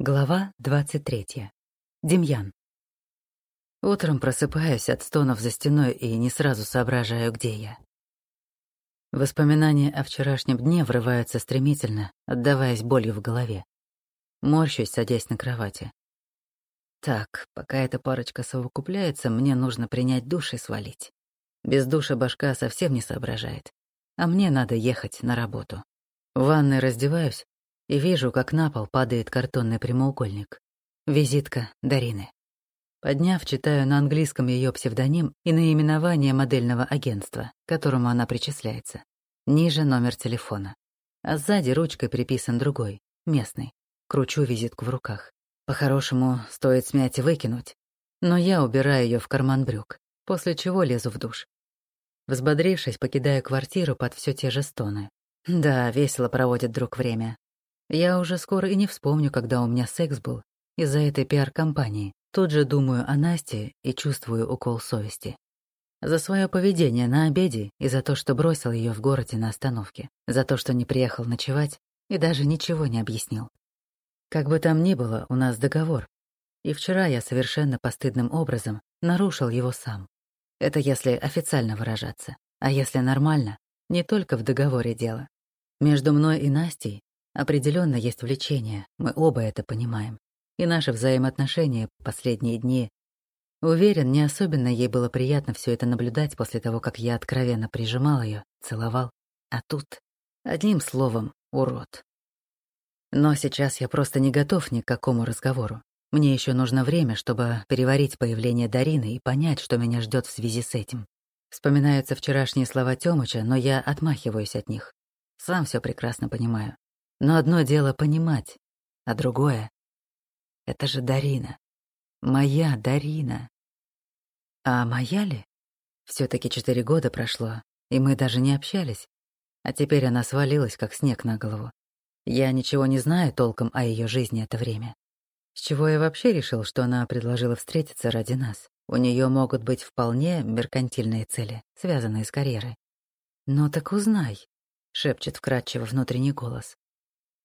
Глава 23. Демьян. Утром просыпаюсь от стонов за стеной и не сразу соображаю, где я. Воспоминания о вчерашнем дне врываются стремительно, отдаваясь болью в голове. Морщусь, садясь на кровати. Так, пока эта парочка совокупляется, мне нужно принять душ и свалить. Без душа башка совсем не соображает. А мне надо ехать на работу. В ванной раздеваюсь, и вижу, как на пол падает картонный прямоугольник. Визитка Дарины. Подняв, читаю на английском ее псевдоним и наименование модельного агентства, к которому она причисляется. Ниже номер телефона. А сзади ручкой приписан другой, местный. Кручу визитку в руках. По-хорошему, стоит смять и выкинуть. Но я убираю ее в карман брюк, после чего лезу в душ. Взбодрившись, покидаю квартиру под все те же стоны. Да, весело проводит друг время, я уже скоро и не вспомню, когда у меня секс был из-за этой пиар-компании. Тут же думаю о Насте и чувствую укол совести. За свое поведение на обеде и за то, что бросил ее в городе на остановке. За то, что не приехал ночевать и даже ничего не объяснил. Как бы там ни было, у нас договор. И вчера я совершенно постыдным образом нарушил его сам. Это если официально выражаться. А если нормально, не только в договоре дело. Между мной и Настей Определенно есть влечение, мы оба это понимаем. И наши взаимоотношения последние дни... Уверен, не особенно ей было приятно все это наблюдать после того, как я откровенно прижимал ее, целовал. А тут, одним словом, урод. Но сейчас я просто не готов ни к какому разговору. Мне еще нужно время, чтобы переварить появление Дарины и понять, что меня ждет в связи с этим. Вспоминаются вчерашние слова Тёмыча, но я отмахиваюсь от них. Сам все прекрасно понимаю. Но одно дело понимать, а другое — это же Дарина. Моя Дарина. А моя ли? все таки четыре года прошло, и мы даже не общались. А теперь она свалилась, как снег на голову. Я ничего не знаю толком о ее жизни это время. С чего я вообще решил, что она предложила встретиться ради нас? У нее могут быть вполне меркантильные цели, связанные с карьерой. «Ну так узнай», — шепчет вкрадчиво внутренний голос.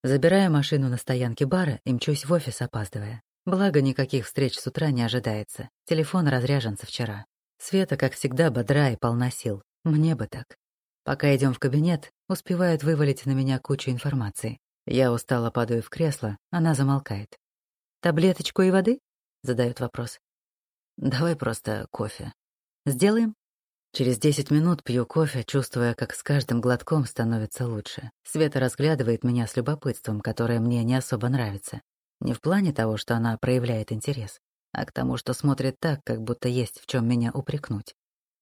Забираю машину на стоянке бара и мчусь в офис, опаздывая. Благо, никаких встреч с утра не ожидается. Телефон разряжен со вчера. Света, как всегда, бодра и полна сил. Мне бы так. Пока идем в кабинет, успевает вывалить на меня кучу информации. Я устало падаю в кресло, она замолкает. «Таблеточку и воды?» — задает вопрос. «Давай просто кофе. Сделаем?» Через десять минут пью кофе, чувствуя, как с каждым глотком становится лучше. Света разглядывает меня с любопытством, которое мне не особо нравится. Не в плане того, что она проявляет интерес, а к тому, что смотрит так, как будто есть в чем меня упрекнуть.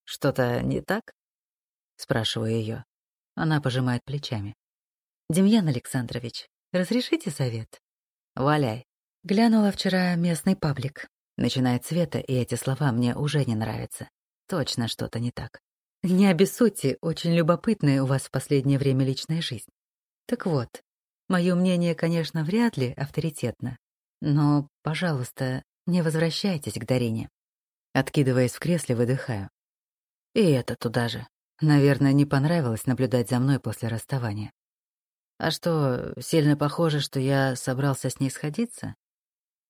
«Что-то не так?» — спрашиваю ее. Она пожимает плечами. «Демьян Александрович, разрешите совет?» «Валяй». Глянула вчера местный паблик. Начинает Света, и эти слова мне уже не нравятся. Точно что-то не так. Не обессудьте, очень любопытная у вас в последнее время личная жизнь. Так вот, мое мнение, конечно, вряд ли авторитетно, но, пожалуйста, не возвращайтесь к Дарине. Откидываясь в кресле, выдыхаю. И это туда же. Наверное, не понравилось наблюдать за мной после расставания. А что, сильно похоже, что я собрался с ней сходиться?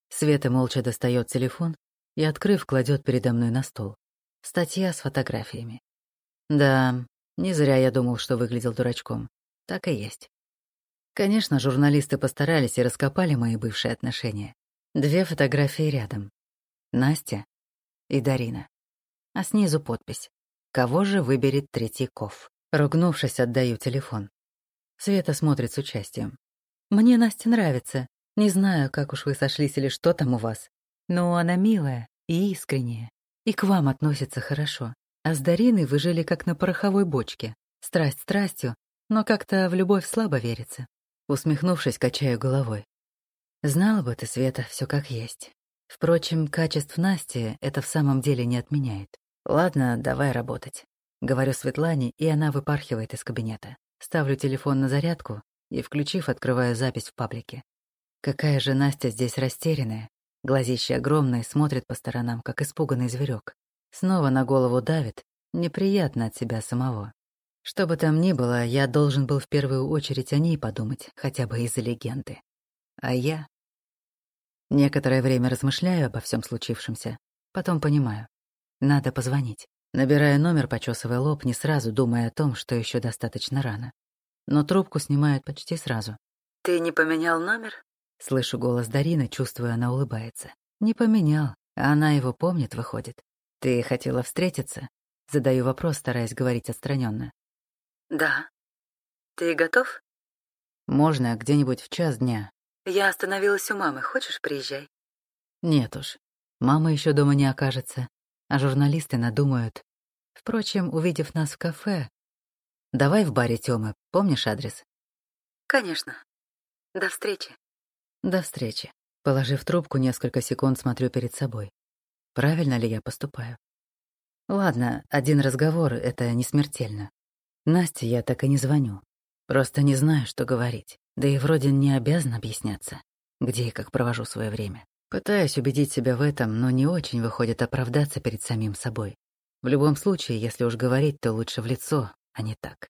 Света молча достает телефон и, открыв, кладет передо мной на стол. Статья с фотографиями. Да, не зря я думал, что выглядел дурачком. Так и есть. Конечно, журналисты постарались и раскопали мои бывшие отношения. Две фотографии рядом. Настя и Дарина. А снизу подпись. Кого же выберет Третьяков? Ругнувшись, отдаю телефон. Света смотрит с участием. «Мне Настя нравится. Не знаю, как уж вы сошлись или что там у вас. Но она милая и искренняя. И к вам относится хорошо. А с Дариной вы жили как на пороховой бочке. Страсть страстью, но как-то в любовь слабо верится. Усмехнувшись, качаю головой. Знала бы ты, Света, все как есть. Впрочем, качеств Насти это в самом деле не отменяет. Ладно, давай работать. Говорю Светлане, и она выпархивает из кабинета. Ставлю телефон на зарядку и, включив, открываю запись в паблике. Какая же Настя здесь растерянная, Глазище огромное, смотрит по сторонам, как испуганный зверек. Снова на голову давит, неприятно от себя самого. Что бы там ни было, я должен был в первую очередь о ней подумать, хотя бы из-за легенды. А я... Некоторое время размышляю обо всем случившемся, потом понимаю. Надо позвонить. Набираю номер, почесывая лоб, не сразу думая о том, что еще достаточно рано. Но трубку снимают почти сразу. «Ты не поменял номер?» Слышу голос Дарины, чувствую, она улыбается. «Не поменял, она его помнит, выходит. Ты хотела встретиться?» Задаю вопрос, стараясь говорить отстраненно. «Да. Ты готов?» «Можно где-нибудь в час дня». «Я остановилась у мамы. Хочешь, приезжай?» «Нет уж. Мама еще дома не окажется а журналисты надумают. Впрочем, увидев нас в кафе... Давай в баре Тёмы, помнишь адрес? Конечно. До встречи. До встречи. Положив трубку, несколько секунд смотрю перед собой. Правильно ли я поступаю? Ладно, один разговор — это не смертельно. Насте я так и не звоню. Просто не знаю, что говорить. Да и вроде не обязан объясняться, где и как провожу свое время. Пытаюсь убедить себя в этом, но не очень выходит оправдаться перед самим собой. В любом случае, если уж говорить, то лучше в лицо, а не так.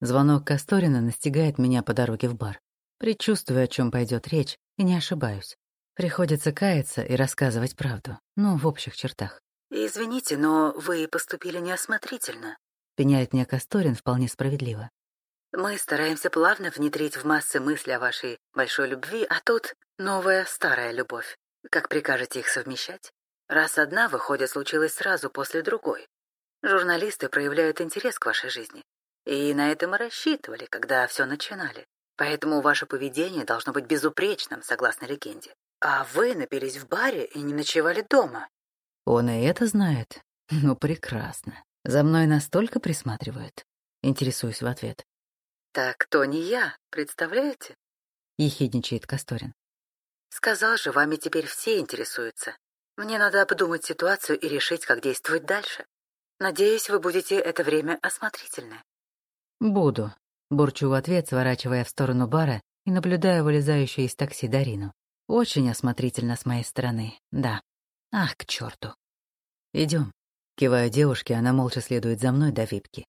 Звонок Касторина настигает меня по дороге в бар. Предчувствую, о чем пойдет речь, и не ошибаюсь. Приходится каяться и рассказывать правду, ну, в общих чертах. «Извините, но вы поступили неосмотрительно», — пеняет мне Касторин вполне справедливо. Мы стараемся плавно внедрить в массы мысли о вашей большой любви, а тут новая старая любовь. Как прикажете их совмещать? Раз одна, выходит, случилась сразу после другой. Журналисты проявляют интерес к вашей жизни. И на это мы рассчитывали, когда все начинали. Поэтому ваше поведение должно быть безупречным, согласно легенде. А вы напились в баре и не ночевали дома. Он и это знает? Ну, прекрасно. За мной настолько присматривают. Интересуюсь в ответ. «Так то не я, представляете?» — ехидничает Касторин. «Сказал же, вами теперь все интересуются. Мне надо обдумать ситуацию и решить, как действовать дальше. Надеюсь, вы будете это время осмотрительны». «Буду», — бурчу в ответ, сворачивая в сторону бара и наблюдая вылезающую из такси Дарину. «Очень осмотрительно с моей стороны, да. Ах, к черту. Идем. Киваю девушке, она молча следует за мной до випки.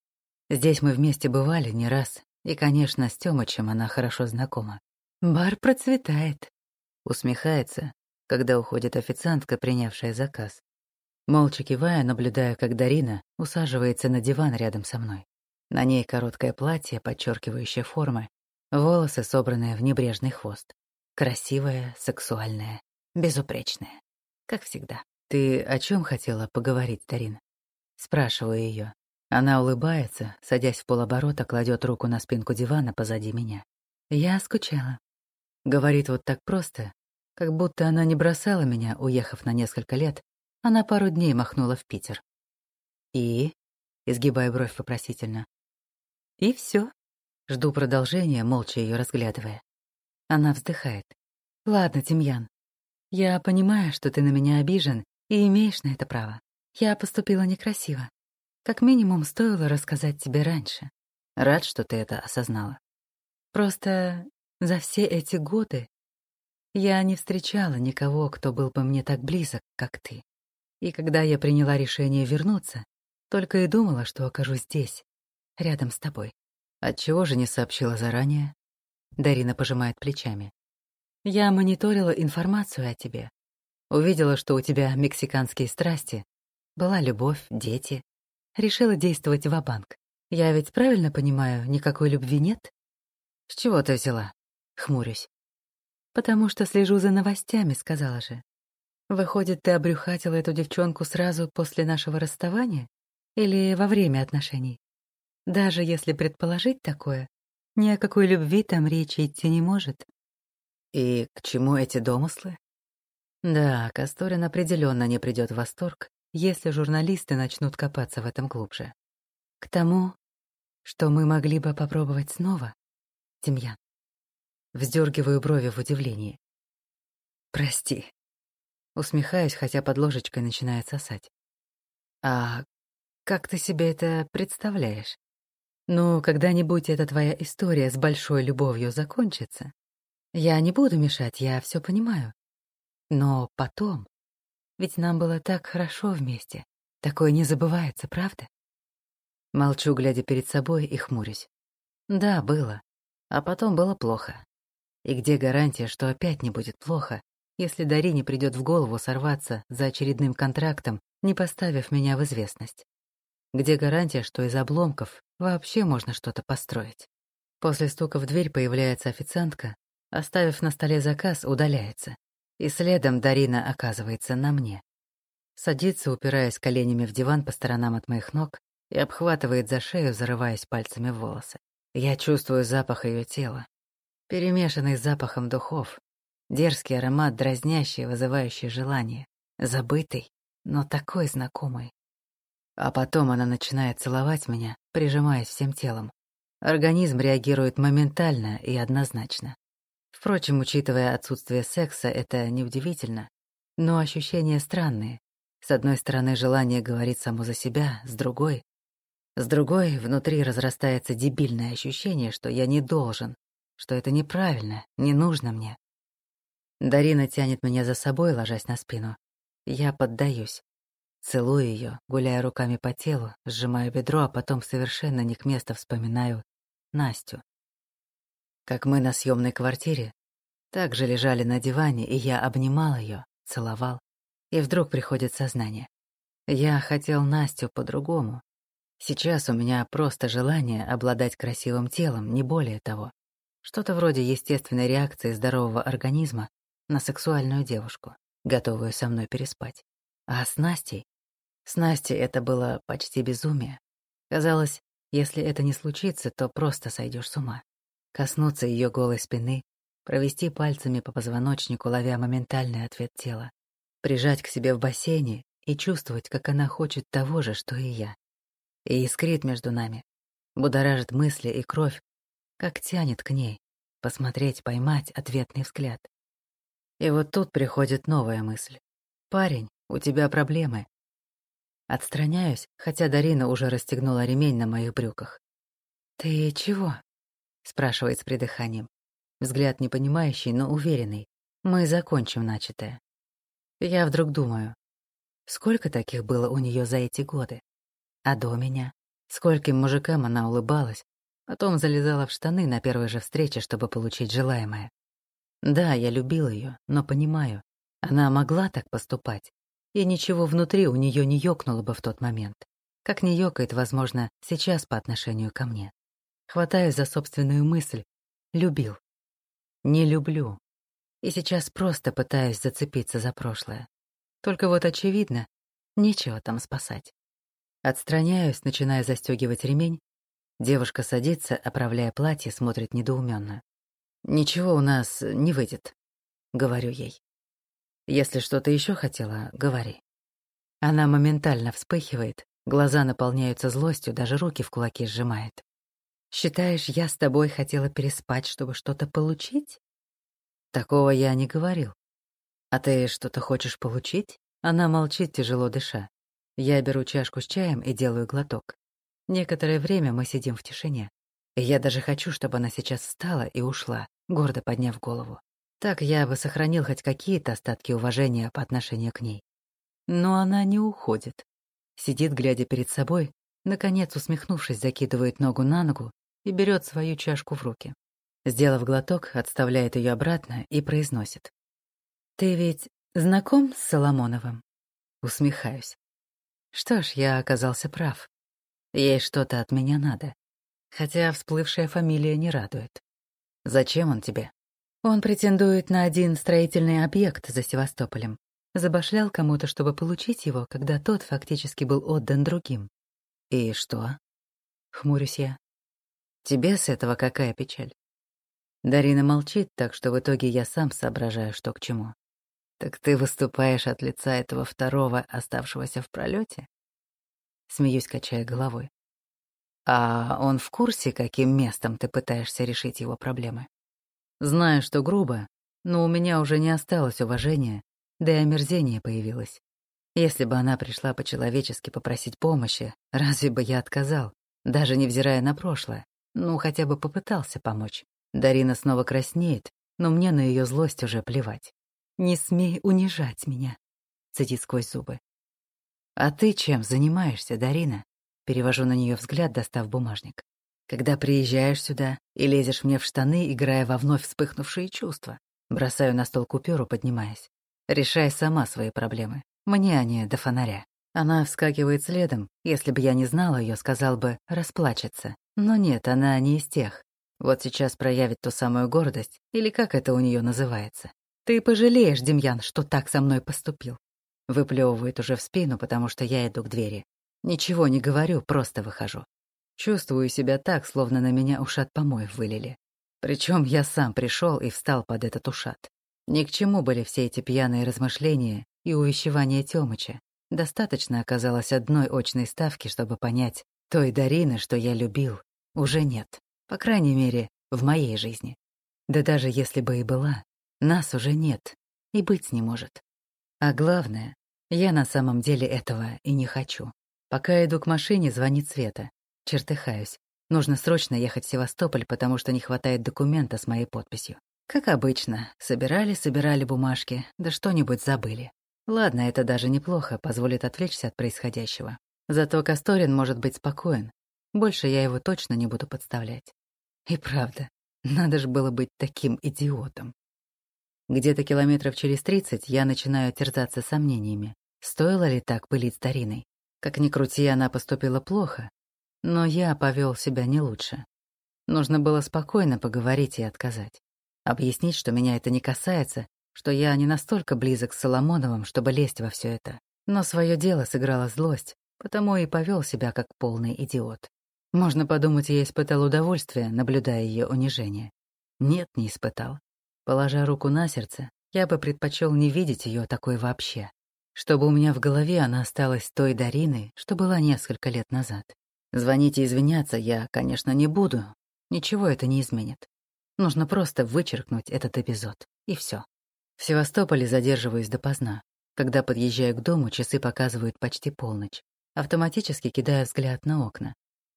Здесь мы вместе бывали не раз, и, конечно, с Тёмычем она хорошо знакома. «Бар процветает», — усмехается, когда уходит официантка, принявшая заказ. Молча кивая, наблюдая, как Дарина усаживается на диван рядом со мной. На ней короткое платье, подчеркивающее формы, волосы, собранные в небрежный хвост. Красивая, сексуальная, безупречная. Как всегда. «Ты о чем хотела поговорить, Дарина?» Спрашиваю ее. Она улыбается, садясь в полоборота, кладет руку на спинку дивана позади меня. «Я скучала». Говорит вот так просто, как будто она не бросала меня, уехав на несколько лет, а на пару дней махнула в Питер. «И?» — изгибая бровь вопросительно. «И все. Жду продолжения, молча ее разглядывая. Она вздыхает. «Ладно, Тимьян, я понимаю, что ты на меня обижен и имеешь на это право. Я поступила некрасиво. Как минимум, стоило рассказать тебе раньше. Рад, что ты это осознала. Просто за все эти годы я не встречала никого, кто был бы мне так близок, как ты. И когда я приняла решение вернуться, только и думала, что окажусь здесь, рядом с тобой. Отчего же не сообщила заранее? Дарина пожимает плечами. Я мониторила информацию о тебе. Увидела, что у тебя мексиканские страсти. Была любовь, дети, решила действовать ва-банк. Я ведь правильно понимаю, никакой любви нет? С чего ты взяла? Хмурюсь. Потому что слежу за новостями, сказала же. Выходит, ты обрюхатила эту девчонку сразу после нашего расставания? Или во время отношений? Даже если предположить такое, ни о какой любви там речи идти не может. И к чему эти домыслы? Да, Касторин определенно не придет в восторг, если журналисты начнут копаться в этом глубже. К тому, что мы могли бы попробовать снова, Демьян. Вздергиваю брови в удивлении. Прости. Усмехаюсь, хотя под ложечкой начинает сосать. А как ты себе это представляешь? Ну, когда-нибудь эта твоя история с большой любовью закончится. Я не буду мешать, я все понимаю. Но потом ведь нам было так хорошо вместе. Такое не забывается, правда? Молчу, глядя перед собой, и хмурюсь. Да, было. А потом было плохо. И где гарантия, что опять не будет плохо, если Дарине придет в голову сорваться за очередным контрактом, не поставив меня в известность. Где гарантия, что из обломков вообще можно что-то построить? После стука в дверь появляется официантка, оставив на столе заказ, удаляется. И следом Дарина оказывается на мне. Садится, упираясь коленями в диван по сторонам от моих ног, и обхватывает за шею, зарываясь пальцами в волосы. Я чувствую запах ее тела, перемешанный с запахом духов, дерзкий аромат, дразнящий, вызывающий желание, забытый, но такой знакомый. А потом она начинает целовать меня, прижимаясь всем телом. Организм реагирует моментально и однозначно. Впрочем, учитывая отсутствие секса, это неудивительно. Но ощущения странные. С одной стороны, желание говорит само за себя, с другой... С другой, внутри разрастается дебильное ощущение, что я не должен, что это неправильно, не нужно мне. Дарина тянет меня за собой, ложась на спину. Я поддаюсь. Целую ее, гуляя руками по телу, сжимаю бедро, а потом совершенно не к месту вспоминаю Настю. Как мы на съемной квартире, так же лежали на диване, и я обнимал ее, целовал. И вдруг приходит сознание. Я хотел Настю по-другому. Сейчас у меня просто желание обладать красивым телом, не более того. Что-то вроде естественной реакции здорового организма на сексуальную девушку, готовую со мной переспать. А с Настей с Настей это было почти безумие. Казалось, если это не случится, то просто сойдешь с ума. Коснуться ее голой спины, провести пальцами по позвоночнику, ловя моментальный ответ тела, прижать к себе в бассейне и чувствовать, как она хочет того же, что и я. И искрит между нами, будоражит мысли и кровь, как тянет к ней, посмотреть, поймать ответный взгляд. И вот тут приходит новая мысль. «Парень, у тебя проблемы. Отстраняюсь, хотя Дарина уже расстегнула ремень на моих брюках. «Ты чего?» — спрашивает с придыханием. Взгляд непонимающий, но уверенный. Мы закончим начатое. Я вдруг думаю, сколько таких было у нее за эти годы? А до меня? Скольким мужикам она улыбалась, потом залезала в штаны на первой же встрече, чтобы получить желаемое. Да, я любил ее, но понимаю, она могла так поступать, и ничего внутри у нее не ёкнуло бы в тот момент, как не ёкает, возможно, сейчас по отношению ко мне. Хватаясь за собственную мысль, любил. Не люблю. И сейчас просто пытаюсь зацепиться за прошлое. Только вот очевидно, нечего там спасать. Отстраняюсь, начиная застегивать ремень. Девушка садится, оправляя платье, смотрит недоуменно. «Ничего у нас не выйдет», — говорю ей. Если что-то еще хотела, говори. Она моментально вспыхивает, глаза наполняются злостью, даже руки в кулаки сжимает. Считаешь, я с тобой хотела переспать, чтобы что-то получить? Такого я не говорил. А ты что-то хочешь получить? Она молчит, тяжело дыша. Я беру чашку с чаем и делаю глоток. Некоторое время мы сидим в тишине. Я даже хочу, чтобы она сейчас встала и ушла, гордо подняв голову. Так я бы сохранил хоть какие-то остатки уважения по отношению к ней. Но она не уходит. Сидит, глядя перед собой, наконец, усмехнувшись, закидывает ногу на ногу и берет свою чашку в руки. Сделав глоток, отставляет ее обратно и произносит. «Ты ведь знаком с Соломоновым?» Усмехаюсь. Что ж, я оказался прав. Ей что-то от меня надо. Хотя всплывшая фамилия не радует. «Зачем он тебе?» Он претендует на один строительный объект за Севастополем. Забашлял кому-то, чтобы получить его, когда тот фактически был отдан другим. «И что?» — хмурюсь я. «Тебе с этого какая печаль?» Дарина молчит, так что в итоге я сам соображаю, что к чему. «Так ты выступаешь от лица этого второго, оставшегося в пролете? Смеюсь, качая головой. «А он в курсе, каким местом ты пытаешься решить его проблемы?» Знаю, что грубо, но у меня уже не осталось уважения, да и омерзение появилось. Если бы она пришла по-человечески попросить помощи, разве бы я отказал, даже невзирая на прошлое? Ну, хотя бы попытался помочь. Дарина снова краснеет, но мне на ее злость уже плевать. «Не смей унижать меня», — цедит сквозь зубы. «А ты чем занимаешься, Дарина?» Перевожу на нее взгляд, достав бумажник когда приезжаешь сюда и лезешь мне в штаны, играя во вновь вспыхнувшие чувства. Бросаю на стол купюру, поднимаясь. Решай сама свои проблемы. Мне они до фонаря. Она вскакивает следом. Если бы я не знала ее, сказал бы «расплачется». Но нет, она не из тех. Вот сейчас проявит ту самую гордость, или как это у нее называется. «Ты пожалеешь, Демьян, что так со мной поступил». Выплевывает уже в спину, потому что я иду к двери. Ничего не говорю, просто выхожу. Чувствую себя так, словно на меня ушат помоев вылили. Причем я сам пришел и встал под этот ушат. Ни к чему были все эти пьяные размышления и увещевания Тёмыча. Достаточно оказалось одной очной ставки, чтобы понять, той Дарины, что я любил, уже нет. По крайней мере, в моей жизни. Да даже если бы и была, нас уже нет и быть не может. А главное, я на самом деле этого и не хочу. Пока иду к машине, звонит Света. Чертыхаюсь. Нужно срочно ехать в Севастополь, потому что не хватает документа с моей подписью. Как обычно, собирали, собирали бумажки, да что-нибудь забыли. Ладно, это даже неплохо, позволит отвлечься от происходящего. Зато Касторин может быть спокоен. Больше я его точно не буду подставлять. И правда, надо же было быть таким идиотом. Где-то километров через тридцать я начинаю терзаться сомнениями. Стоило ли так пылить стариной? Как ни крути, она поступила плохо. Но я повел себя не лучше. Нужно было спокойно поговорить и отказать. Объяснить, что меня это не касается, что я не настолько близок с Соломоновым, чтобы лезть во все это. Но свое дело сыграла злость, потому и повел себя как полный идиот. Можно подумать, я испытал удовольствие, наблюдая ее унижение. Нет, не испытал. Положа руку на сердце, я бы предпочел не видеть ее такой вообще. Чтобы у меня в голове она осталась той Дариной, что была несколько лет назад. Звонить и извиняться я, конечно, не буду. Ничего это не изменит. Нужно просто вычеркнуть этот эпизод. И все. В Севастополе задерживаюсь допоздна. Когда подъезжаю к дому, часы показывают почти полночь. Автоматически кидаю взгляд на окна.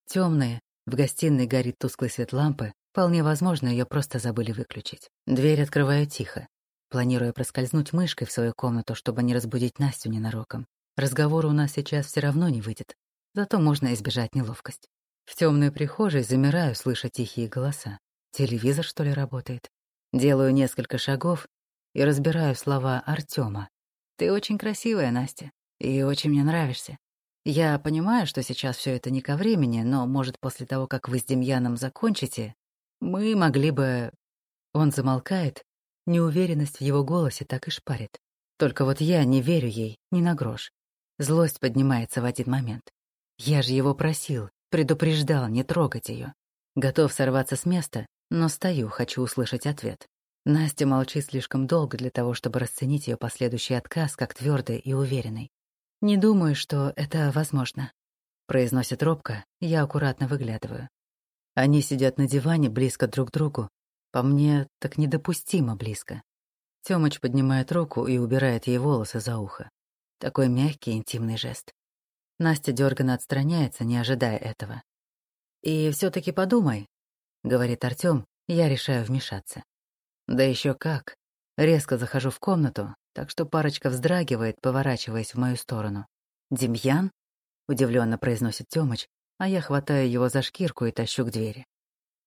Темные, в гостиной горит тусклый свет лампы, вполне возможно, ее просто забыли выключить. Дверь открываю тихо, планируя проскользнуть мышкой в свою комнату, чтобы не разбудить Настю ненароком. Разговор у нас сейчас все равно не выйдет, зато можно избежать неловкость. В темной прихожей замираю, слыша тихие голоса. Телевизор, что ли, работает? Делаю несколько шагов и разбираю слова Артема. «Ты очень красивая, Настя, и очень мне нравишься. Я понимаю, что сейчас все это не ко времени, но, может, после того, как вы с Демьяном закончите, мы могли бы...» Он замолкает, неуверенность в его голосе так и шпарит. Только вот я не верю ей ни на грош. Злость поднимается в один момент. Я же его просил, предупреждал не трогать ее. Готов сорваться с места, но стою, хочу услышать ответ. Настя молчит слишком долго для того, чтобы расценить ее последующий отказ как твердый и уверенный. «Не думаю, что это возможно», — произносит робко, я аккуратно выглядываю. Они сидят на диване близко друг к другу. По мне, так недопустимо близко. Тёмыч поднимает руку и убирает ей волосы за ухо. Такой мягкий, интимный жест. Настя дёрганно отстраняется, не ожидая этого. «И все таки подумай», — говорит Артём, я решаю вмешаться. Да еще как. Резко захожу в комнату, так что парочка вздрагивает, поворачиваясь в мою сторону. «Демьян?» — удивленно произносит Тёмыч, а я хватаю его за шкирку и тащу к двери.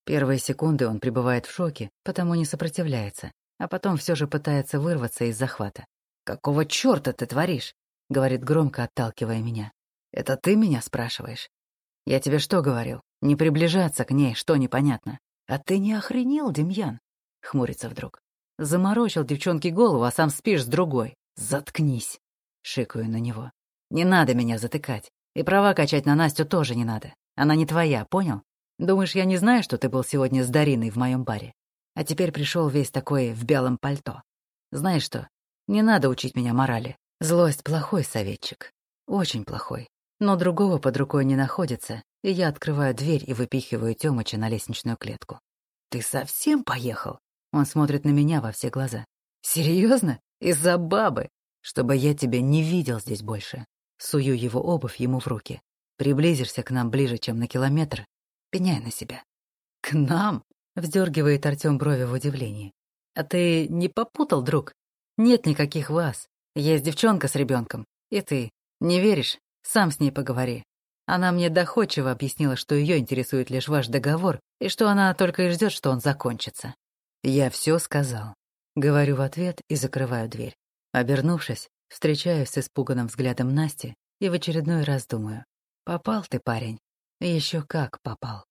Первые секунды он пребывает в шоке, потому не сопротивляется, а потом все же пытается вырваться из захвата. «Какого чёрта ты творишь?» — говорит громко, отталкивая меня. «Это ты меня спрашиваешь?» «Я тебе что говорил? Не приближаться к ней, что непонятно?» «А ты не охренел, Демьян?» — хмурится вдруг. «Заморочил девчонке голову, а сам спишь с другой. Заткнись!» — шикаю на него. «Не надо меня затыкать. И права качать на Настю тоже не надо. Она не твоя, понял? Думаешь, я не знаю, что ты был сегодня с Дариной в моем баре? А теперь пришел весь такой в белом пальто. Знаешь что? Не надо учить меня морали. Злость — плохой советчик. Очень плохой. Но другого под рукой не находится, и я открываю дверь и выпихиваю Тёмыча на лестничную клетку. «Ты совсем поехал?» Он смотрит на меня во все глаза. «Серьезно? Из-за бабы? Чтобы я тебя не видел здесь больше». Сую его обувь ему в руки. Приблизишься к нам ближе, чем на километр, пеняй на себя. «К нам?» — вздергивает Артем брови в удивлении. «А ты не попутал, друг? Нет никаких вас. Есть девчонка с ребенком. И ты. Не веришь? Сам с ней поговори. Она мне доходчиво объяснила, что ее интересует лишь ваш договор, и что она только и ждет, что он закончится. Я все сказал. Говорю в ответ и закрываю дверь. Обернувшись, встречаюсь с испуганным взглядом Насти и в очередной раз думаю. Попал ты, парень. Еще как попал.